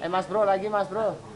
Eh mas bro lagi mas bro.